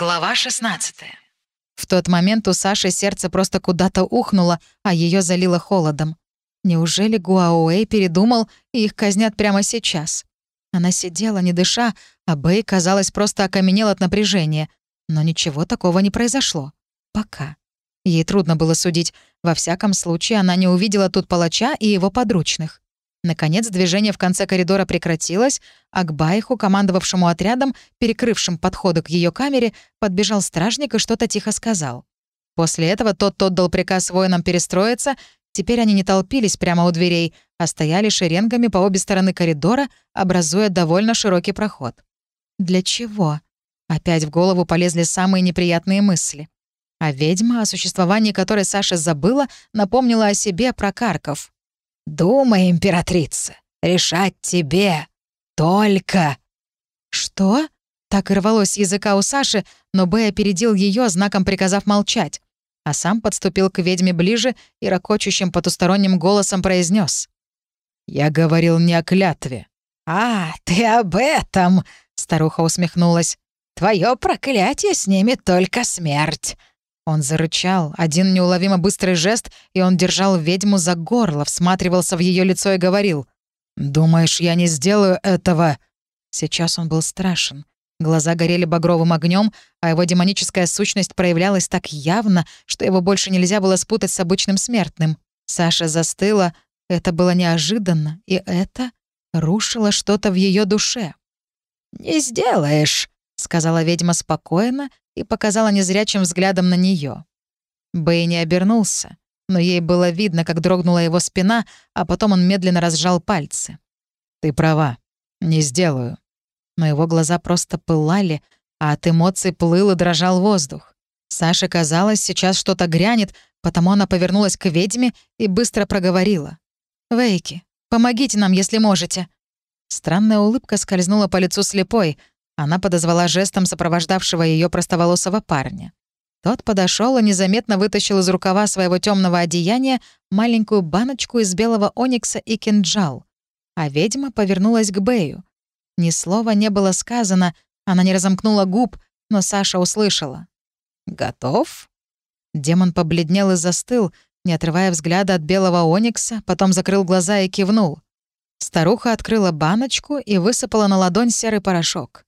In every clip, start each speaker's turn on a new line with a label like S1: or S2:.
S1: Глава 16
S2: В тот момент у Саши сердце просто куда-то ухнуло, а ее залило холодом. Неужели Гуауэй передумал, и их казнят прямо сейчас? Она сидела, не дыша, а Бэй, казалось, просто окаменел от напряжения. Но ничего такого не произошло. Пока. Ей трудно было судить. Во всяком случае, она не увидела тут палача и его подручных. Наконец, движение в конце коридора прекратилось, а к Байху, командовавшему отрядом, перекрывшим подходы к ее камере, подбежал стражник и что-то тихо сказал. После этого тот отдал приказ воинам перестроиться, теперь они не толпились прямо у дверей, а стояли шеренгами по обе стороны коридора, образуя довольно широкий проход. Для чего? Опять в голову полезли самые неприятные мысли. А ведьма, о существовании которой Саша забыла, напомнила о себе про Карков.
S3: «Думай, императрица, решать тебе. Только...»
S2: «Что?» Так и рвалось языка у Саши, но Бэй опередил ее, знаком приказав молчать, а сам подступил к ведьме ближе и ракочущим потусторонним голосом произнес:
S4: «Я говорил не о клятве».
S3: «А, ты об этом!» — старуха усмехнулась. «Твое проклятие снимет только смерть.
S2: Он зарычал, один неуловимо быстрый жест, и он держал ведьму за горло, всматривался в ее лицо и говорил.
S4: «Думаешь, я не сделаю этого?»
S2: Сейчас он был страшен. Глаза горели багровым огнем, а его демоническая сущность проявлялась так явно, что его больше нельзя было спутать с обычным смертным. Саша застыла, это было неожиданно, и это рушило что-то в ее душе.
S3: «Не сделаешь», — сказала ведьма спокойно, и показала незрячим взглядом на нее.
S2: Бэй не обернулся, но ей было видно, как дрогнула его спина, а потом он медленно разжал пальцы.
S4: «Ты права, не сделаю».
S2: Но его глаза просто пылали, а от эмоций плыл и дрожал воздух. Саше казалось, сейчас что-то грянет, потому она повернулась к ведьме и быстро проговорила. «Вейки, помогите нам, если можете». Странная улыбка скользнула по лицу слепой, она подозвала жестом сопровождавшего ее простоволосого парня. Тот подошел и незаметно вытащил из рукава своего темного одеяния маленькую баночку из белого оникса и кинжал. А ведьма повернулась к Бэю. Ни слова не было сказано, она не разомкнула губ, но Саша услышала.
S3: «Готов?»
S2: Демон побледнел и застыл, не отрывая взгляда от белого оникса, потом закрыл глаза и кивнул. Старуха открыла баночку и высыпала на ладонь серый порошок.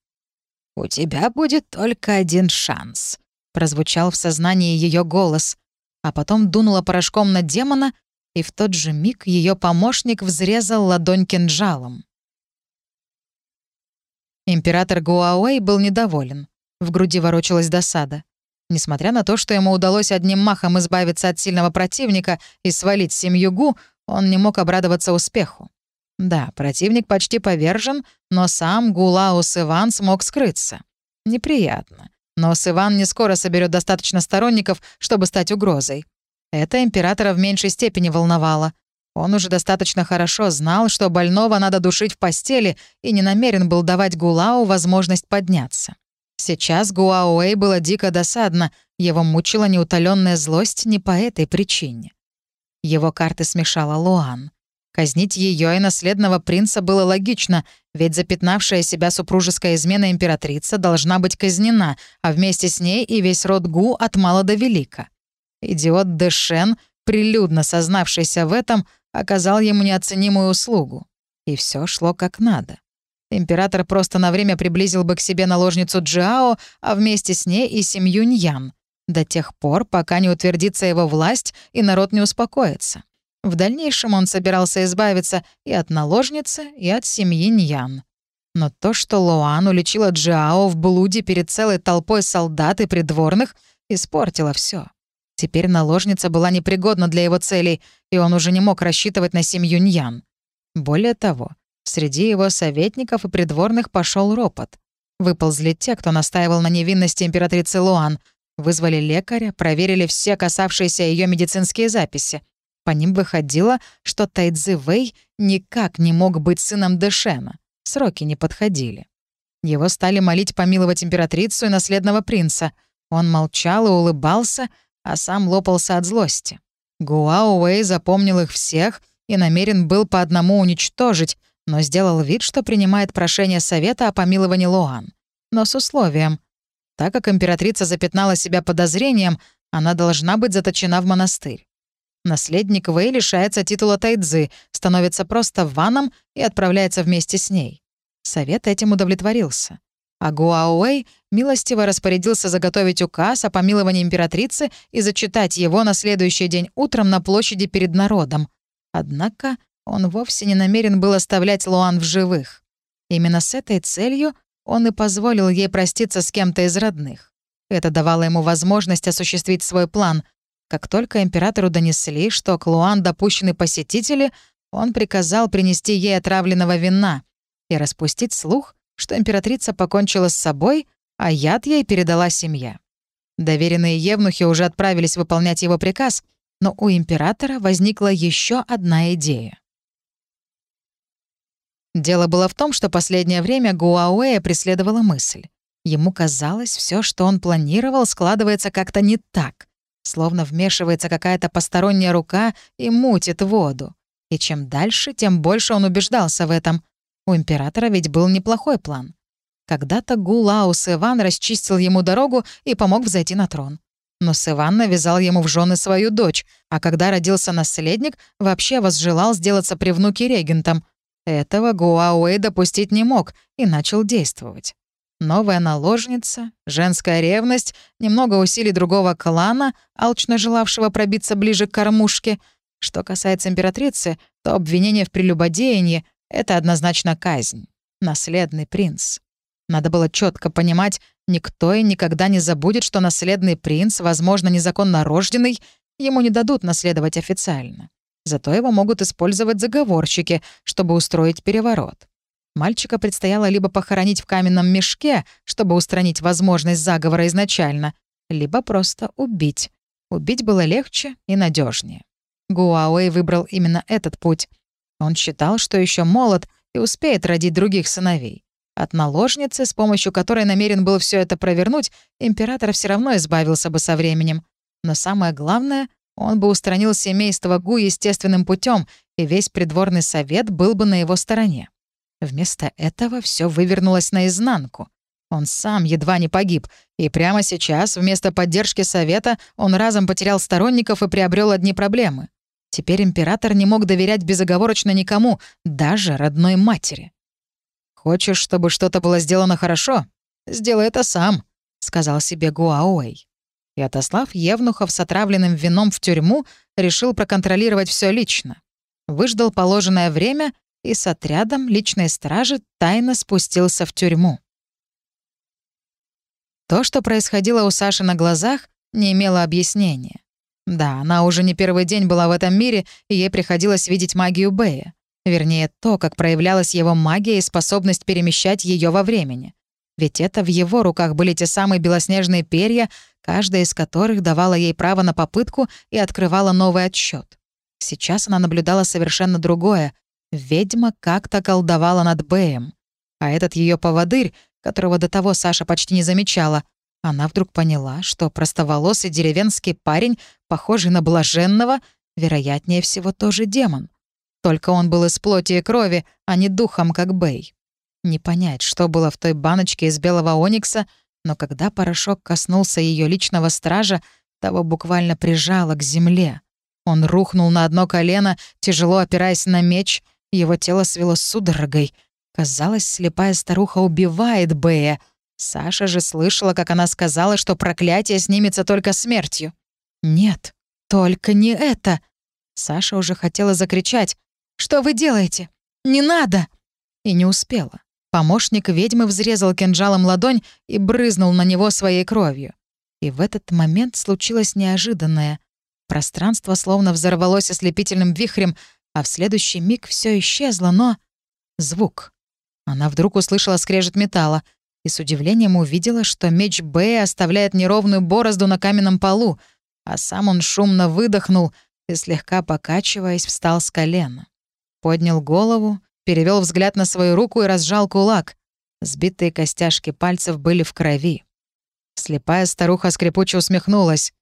S3: «У тебя будет только один шанс», —
S2: прозвучал в сознании ее голос, а потом дунула порошком на демона, и в тот же миг ее помощник взрезал ладонь кинжалом. Император Гуауэй был недоволен. В груди ворочалась досада. Несмотря на то, что ему удалось одним махом избавиться от сильного противника и свалить семью Гу, он не мог обрадоваться успеху. Да, противник почти повержен, но сам Гулаус Иван смог скрыться. Неприятно. Но Сыван не скоро соберет достаточно сторонников, чтобы стать угрозой. Это императора в меньшей степени волновало. Он уже достаточно хорошо знал, что больного надо душить в постели, и не намерен был давать Гулау возможность подняться. Сейчас Гуауэй было дико досадно, его мучила неутоленная злость не по этой причине. Его карты смешала Луан. Казнить ее и наследного принца было логично, ведь запятнавшая себя супружеская измена императрица должна быть казнена, а вместе с ней и весь род Гу от мала до велика. Идиот Дэшен, прилюдно сознавшийся в этом, оказал ему неоценимую услугу. И все шло как надо. Император просто на время приблизил бы к себе наложницу Джао, а вместе с ней и семью Ньян, до тех пор, пока не утвердится его власть и народ не успокоится. В дальнейшем он собирался избавиться и от наложницы, и от семьи Ньян. Но то, что Луан уличила Джао в блуде перед целой толпой солдат и придворных, испортило все. Теперь наложница была непригодна для его целей, и он уже не мог рассчитывать на семью Ньян. Более того, среди его советников и придворных пошел ропот. Выползли те, кто настаивал на невинности императрицы Луан, вызвали лекаря, проверили все касавшиеся ее медицинские записи. По ним выходило, что Тайцзи Вэй никак не мог быть сыном Дэшена. Сроки не подходили. Его стали молить помиловать императрицу и наследного принца. Он молчал и улыбался, а сам лопался от злости. Гуао Уэй запомнил их всех и намерен был по одному уничтожить, но сделал вид, что принимает прошение совета о помиловании Луан. Но с условием. так как императрица запятнала себя подозрением, она должна быть заточена в монастырь. Наследник Вэй лишается титула тайцзы, становится просто ваном и отправляется вместе с ней. Совет этим удовлетворился. А Гуауэй милостиво распорядился заготовить указ о помиловании императрицы и зачитать его на следующий день утром на площади перед народом. Однако он вовсе не намерен был оставлять Луан в живых. Именно с этой целью он и позволил ей проститься с кем-то из родных. Это давало ему возможность осуществить свой план. Как только императору донесли, что к Луан допущены посетители, он приказал принести ей отравленного вина и распустить слух, что императрица покончила с собой, а яд ей передала семья. Доверенные евнухи уже отправились выполнять его приказ, но у императора возникла еще одна идея. Дело было в том, что последнее время Гуауэя преследовала мысль. Ему казалось, все, что он планировал, складывается как-то не так, словно вмешивается какая-то посторонняя рука и мутит воду. И чем дальше, тем больше он убеждался в этом. У императора ведь был неплохой план. Когда-то Гулаус Иван расчистил ему дорогу и помог взойти на трон. Но Сыван навязал ему в жены свою дочь, а когда родился наследник, вообще возжелал сделаться при внуке регентом. Этого Гуауэй допустить не мог и начал действовать. Новая наложница, женская ревность, немного усилий другого клана, алчно желавшего пробиться ближе к кормушке. Что касается императрицы, то обвинение в прелюбодеянии это однозначно казнь. Наследный принц. Надо было четко понимать, никто и никогда не забудет, что наследный принц, возможно, незаконно рожденный, ему не дадут наследовать официально. Зато его могут использовать заговорщики, чтобы устроить переворот. Мальчика предстояло либо похоронить в каменном мешке, чтобы устранить возможность заговора изначально, либо просто убить. Убить было легче и надежнее. Гуауэй выбрал именно этот путь. Он считал, что еще молод и успеет родить других сыновей. От наложницы, с помощью которой намерен был все это провернуть, император все равно избавился бы со временем. Но самое главное, он бы устранил семейство Гу естественным путем, и весь придворный совет был бы на его стороне. Вместо этого все вывернулось наизнанку. Он сам едва не погиб, и прямо сейчас, вместо поддержки совета, он разом потерял сторонников и приобрел одни проблемы. Теперь император не мог доверять безоговорочно никому, даже родной матери. «Хочешь, чтобы что-то было сделано хорошо? Сделай это сам», — сказал себе Гуауэй. И отослав Евнухов с отравленным вином в тюрьму, решил проконтролировать все лично. Выждал положенное время и с отрядом личной стражи тайно спустился в тюрьму. То, что происходило у Саши на глазах, не имело объяснения. Да, она уже не первый день была в этом мире, и ей приходилось видеть магию Бэя. Вернее, то, как проявлялась его магия и способность перемещать ее во времени. Ведь это в его руках были те самые белоснежные перья, каждая из которых давала ей право на попытку и открывала новый отсчет. Сейчас она наблюдала совершенно другое. Ведьма как-то колдовала над Бэем. А этот ее поводырь, которого до того Саша почти не замечала, она вдруг поняла, что простоволосый деревенский парень, похожий на блаженного, вероятнее всего тоже демон. Только он был из плоти и крови, а не духом, как Бэй. Не понять, что было в той баночке из белого оникса, но когда порошок коснулся ее личного стража, того буквально прижало к земле. Он рухнул на одно колено, тяжело опираясь на меч, его тело свело судорогой. Казалось, слепая старуха убивает Бэя — Саша же слышала, как она сказала, что проклятие снимется только смертью. «Нет, только не это!» Саша уже хотела закричать. «Что вы делаете? Не надо!» И не успела. Помощник ведьмы взрезал кинжалом ладонь и брызнул на него своей кровью. И в этот момент случилось неожиданное. Пространство словно взорвалось ослепительным вихрем, а в следующий миг все исчезло, но... Звук. Она вдруг услышала скрежет металла — и с удивлением увидела, что меч Б оставляет неровную борозду на каменном полу, а сам он шумно выдохнул и, слегка покачиваясь, встал с колена. Поднял голову, перевел взгляд на свою руку и разжал кулак. Сбитые костяшки пальцев были в крови. Слепая старуха скрипуче усмехнулась.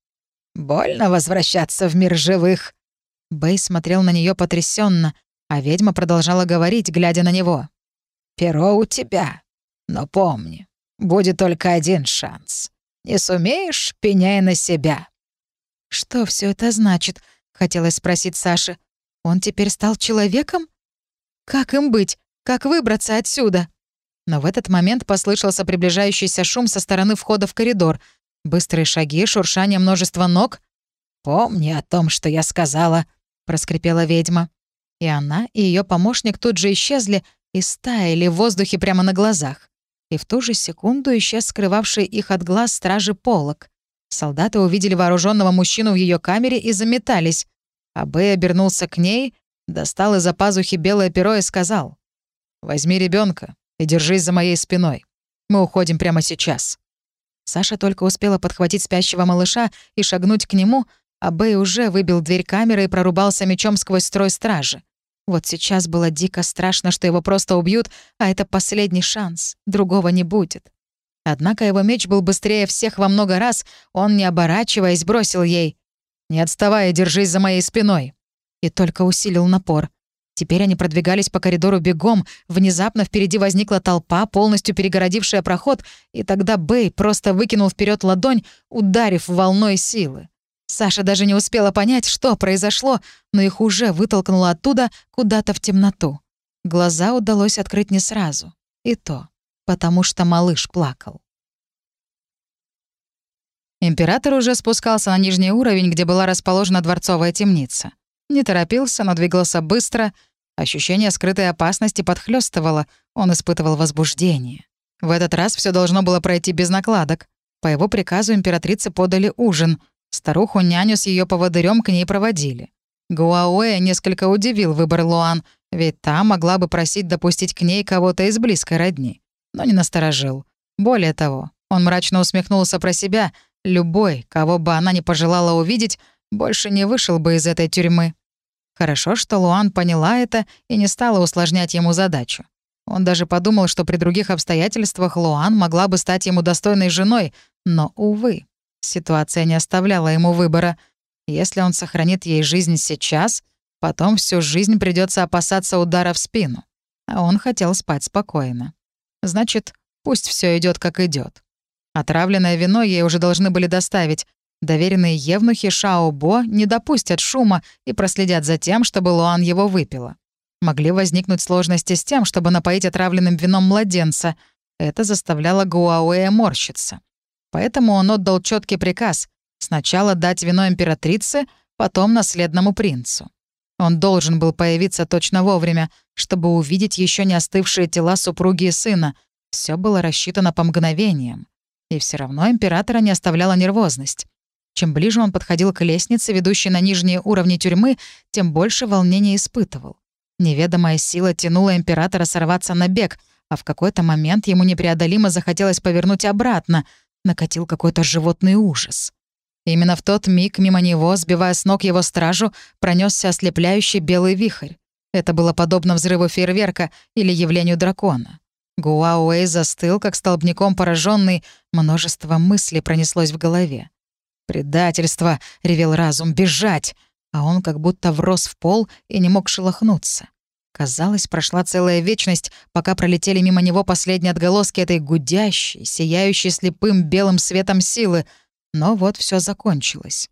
S2: «Больно возвращаться в мир живых». Бэй смотрел на нее потрясенно, а ведьма продолжала говорить, глядя на него. «Перо у тебя. Но помни,
S3: Будет только один шанс. Не сумеешь — пеняй на себя».
S2: «Что все это значит?» — хотелось спросить Саши. «Он теперь стал человеком? Как им быть? Как выбраться отсюда?» Но в этот момент послышался приближающийся шум со стороны входа в коридор. Быстрые шаги, шуршание множества ног.
S3: «Помни о том, что я сказала», — проскрипела ведьма.
S2: И она, и ее помощник тут же исчезли и стаяли в воздухе прямо на глазах. И в ту же секунду исчез скрывавший их от глаз стражи полок. Солдаты увидели вооруженного мужчину в ее камере и заметались. А Бэй обернулся к ней, достал из-за пазухи белое перо и сказал. «Возьми ребенка и держись за моей спиной. Мы уходим прямо сейчас». Саша только успела подхватить спящего малыша и шагнуть к нему, а Бэй уже выбил дверь камеры и прорубался мечом сквозь строй стражи. Вот сейчас было дико страшно, что его просто убьют, а это последний шанс, другого не будет. Однако его меч был быстрее всех во много раз, он, не оборачиваясь, бросил ей. «Не отставай держись за моей спиной!» И только усилил напор. Теперь они продвигались по коридору бегом, внезапно впереди возникла толпа, полностью перегородившая проход, и тогда Бэй просто выкинул вперед ладонь, ударив волной силы. Саша даже не успела понять, что произошло, но их уже вытолкнуло оттуда куда-то в темноту. Глаза удалось открыть не сразу. И то, потому что малыш плакал. Император уже спускался на нижний уровень, где была расположена дворцовая темница. Не торопился, но двигался быстро. Ощущение скрытой опасности подхлёстывало, он испытывал возбуждение. В этот раз все должно было пройти без накладок. По его приказу императрице подали ужин, Старуху-няню с ее поводырем к ней проводили. Гуауэ несколько удивил выбор Луан, ведь та могла бы просить допустить к ней кого-то из близкой родни. Но не насторожил. Более того, он мрачно усмехнулся про себя. Любой, кого бы она не пожелала увидеть, больше не вышел бы из этой тюрьмы. Хорошо, что Луан поняла это и не стала усложнять ему задачу. Он даже подумал, что при других обстоятельствах Луан могла бы стать ему достойной женой, но, увы. Ситуация не оставляла ему выбора. Если он сохранит ей жизнь сейчас, потом всю жизнь придется опасаться удара в спину. А он хотел спать спокойно. Значит, пусть все идет как идет. Отравленное вино ей уже должны были доставить. Доверенные евнухи Шао Бо не допустят шума и проследят за тем, чтобы Луан его выпила. Могли возникнуть сложности с тем, чтобы напоить отравленным вином младенца. Это заставляло Гуауэя морщиться. Поэтому он отдал четкий приказ сначала дать вино императрице, потом наследному принцу. Он должен был появиться точно вовремя, чтобы увидеть еще не остывшие тела супруги и сына. Все было рассчитано по мгновениям. И все равно императора не оставляла нервозность. Чем ближе он подходил к лестнице, ведущей на нижние уровни тюрьмы, тем больше волнения испытывал. Неведомая сила тянула императора сорваться на бег, а в какой-то момент ему непреодолимо захотелось повернуть обратно — накатил какой-то животный ужас. Именно в тот миг мимо него, сбивая с ног его стражу, пронесся ослепляющий белый вихрь. Это было подобно взрыву фейерверка или явлению дракона. Гуауэй застыл, как столбняком пораженный, множество мыслей пронеслось в голове. «Предательство!» — ревел разум. «Бежать!» А он как будто врос в пол и не мог шелохнуться. Казалось, прошла целая вечность, пока пролетели мимо него последние отголоски этой гудящей, сияющей слепым белым светом силы. Но вот все закончилось.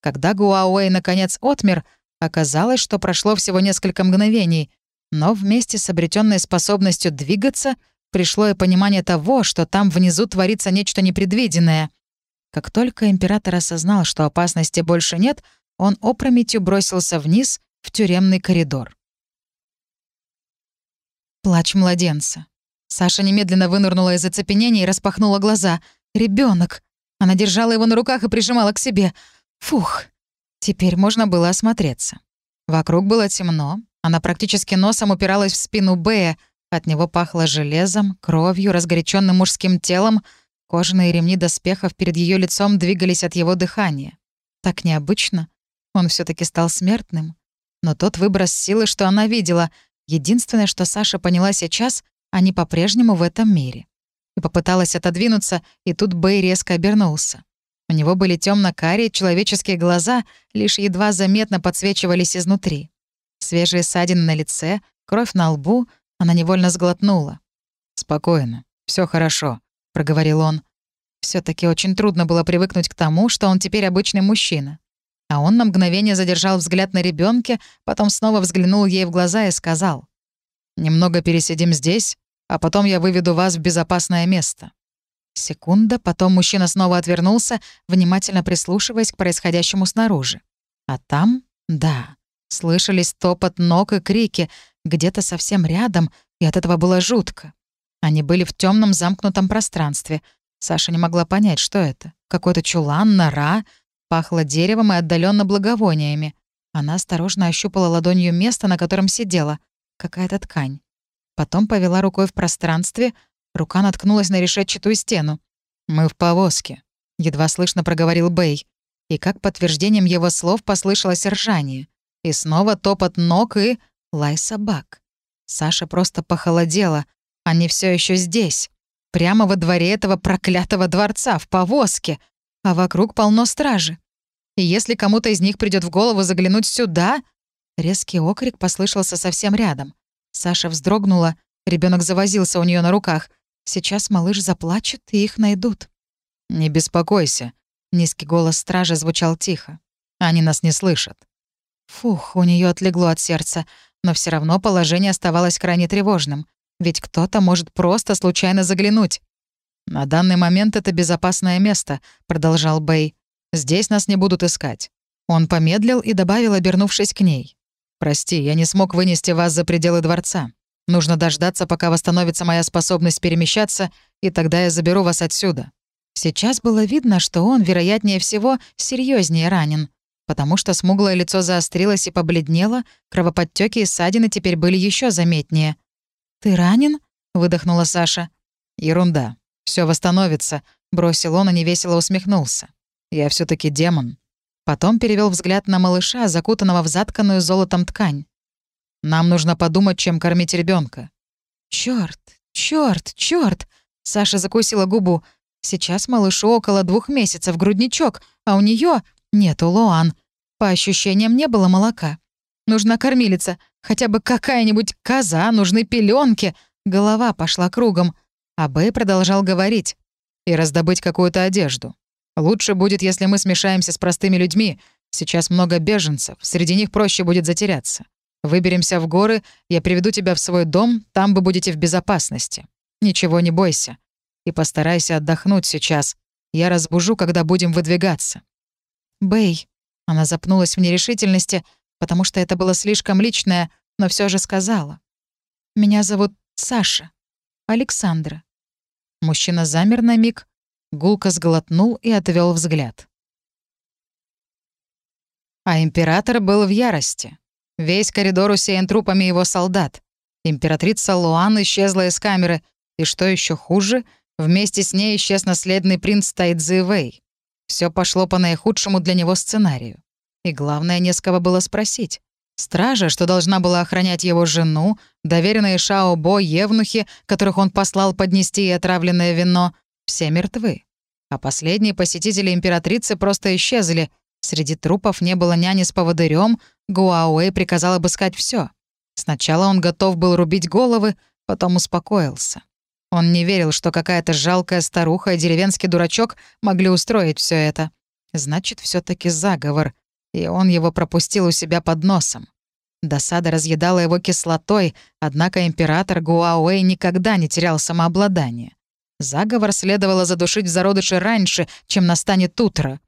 S2: Когда Гуауэй наконец отмер, оказалось, что прошло всего несколько мгновений, но вместе с обретенной способностью двигаться пришло и понимание того, что там внизу творится нечто непредвиденное. Как только император осознал, что опасности больше нет, он опрометью бросился вниз в тюремный коридор. Плач младенца. Саша немедленно вынырнула из оцепенения и распахнула глаза. Ребенок. Она держала его на руках и прижимала к себе. Фух. Теперь можно было осмотреться. Вокруг было темно. Она практически носом упиралась в спину Бэя. От него пахло железом, кровью, разгоряченным мужским телом. Кожаные ремни доспехов перед ее лицом двигались от его дыхания. Так необычно. Он все таки стал смертным. Но тот выброс силы, что она видела, Единственное, что Саша поняла сейчас, они по-прежнему в этом мире. И попыталась отодвинуться, и тут Бэй резко обернулся. У него были темно карие человеческие глаза, лишь едва заметно подсвечивались изнутри. Свежие ссадины на лице, кровь на лбу, она невольно сглотнула. «Спокойно, все хорошо», — проговорил он. все таки очень трудно было привыкнуть к тому, что он теперь обычный мужчина. А он на мгновение задержал взгляд на ребенке, потом снова взглянул ей в глаза и сказал. «Немного пересидим здесь, а потом я выведу вас в безопасное место». Секунда, потом мужчина снова отвернулся, внимательно прислушиваясь к происходящему снаружи. А там, да, слышались топот ног и крики, где-то совсем рядом, и от этого было жутко. Они были в темном замкнутом пространстве. Саша не могла понять, что это. Какой-то чулан, нора, пахло деревом и отдаленно благовониями. Она осторожно ощупала ладонью место, на котором сидела. Какая-то ткань. Потом повела рукой в пространстве, рука наткнулась на решетчатую стену. «Мы в повозке», — едва слышно проговорил Бэй. И как подтверждением его слов послышалось ржание. И снова топот ног и лай собак. Саша просто похолодела. Они все еще здесь. Прямо во дворе этого проклятого дворца, в повозке. А вокруг полно стражи. И если кому-то из них придет в голову заглянуть сюда... Резкий окрик послышался совсем рядом. Саша вздрогнула, ребенок завозился у нее на руках. Сейчас малыш заплачет, и их найдут. «Не беспокойся», — низкий голос стража звучал тихо. «Они нас не слышат». Фух, у нее отлегло от сердца, но все равно положение оставалось крайне тревожным. Ведь кто-то может просто случайно заглянуть. «На данный момент это безопасное место», — продолжал Бэй. «Здесь нас не будут искать». Он помедлил и добавил, обернувшись к ней. «Прости, я не смог вынести вас за пределы дворца. Нужно дождаться, пока восстановится моя способность перемещаться, и тогда я заберу вас отсюда». Сейчас было видно, что он, вероятнее всего, серьезнее ранен потому что смуглое лицо заострилось и побледнело, кровоподтеки и ссадины теперь были еще заметнее. «Ты ранен?» — выдохнула Саша. «Ерунда. Все восстановится», — бросил он и невесело усмехнулся. «Я все таки демон». Потом перевел взгляд на малыша, закутанного в затканную золотом ткань. «Нам нужно подумать, чем кормить ребенка. Черт, черт, черт! Саша закусила губу. Сейчас малышу около двух месяцев, грудничок, а у нее нет, у. По ощущениям, не было молока. Нужна кормилица, хотя бы какая-нибудь коза, нужны пеленки. Голова пошла кругом. А Бэй продолжал говорить. И раздобыть какую-то одежду. Лучше будет, если мы смешаемся с простыми людьми. Сейчас много беженцев, среди них проще будет затеряться. Выберемся в горы, я приведу тебя в свой дом, там вы будете в безопасности. Ничего не бойся. И постарайся отдохнуть сейчас. Я разбужу, когда будем выдвигаться. «Бэй». Она запнулась в нерешительности, потому что это было слишком личное, но все же сказала. «Меня зовут Саша. Александра». Мужчина замер на миг, гулко сглотнул и отвел взгляд. А император был в ярости. Весь коридор усеян трупами его солдат. Императрица Луан исчезла из камеры, и что еще хуже, вместе с ней исчез наследный принц Тайдзи Вэй. Все пошло по наихудшему для него сценарию. И главное, не с кого было спросить. Стража, что должна была охранять его жену, доверенные Шао Бо евнухи, которых он послал поднести и отравленное вино, все мертвы. А последние посетители императрицы просто исчезли. Среди трупов не было няни с поводырем, Гуауэй приказал обыскать все. Сначала он готов был рубить головы, потом успокоился. Он не верил, что какая-то жалкая старуха и деревенский дурачок могли устроить все это. Значит, все таки заговор, и он его пропустил у себя под носом. Досада разъедала его кислотой, однако император Гуауэй никогда не терял самообладание. Заговор следовало задушить в зародыше раньше, чем настанет утро.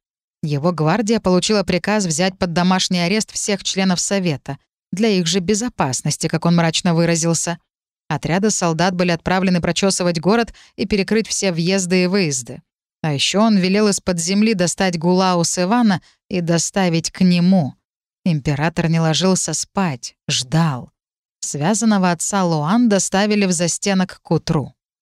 S2: Его гвардия получила приказ взять под домашний арест всех членов Совета, для их же безопасности, как он мрачно выразился. Отряды солдат были отправлены прочесывать город и перекрыть все въезды и выезды. А еще он велел из-под земли достать Гулау с Ивана и доставить к нему. Император не ложился спать, ждал. Связанного отца Луан доставили в застенок к утру.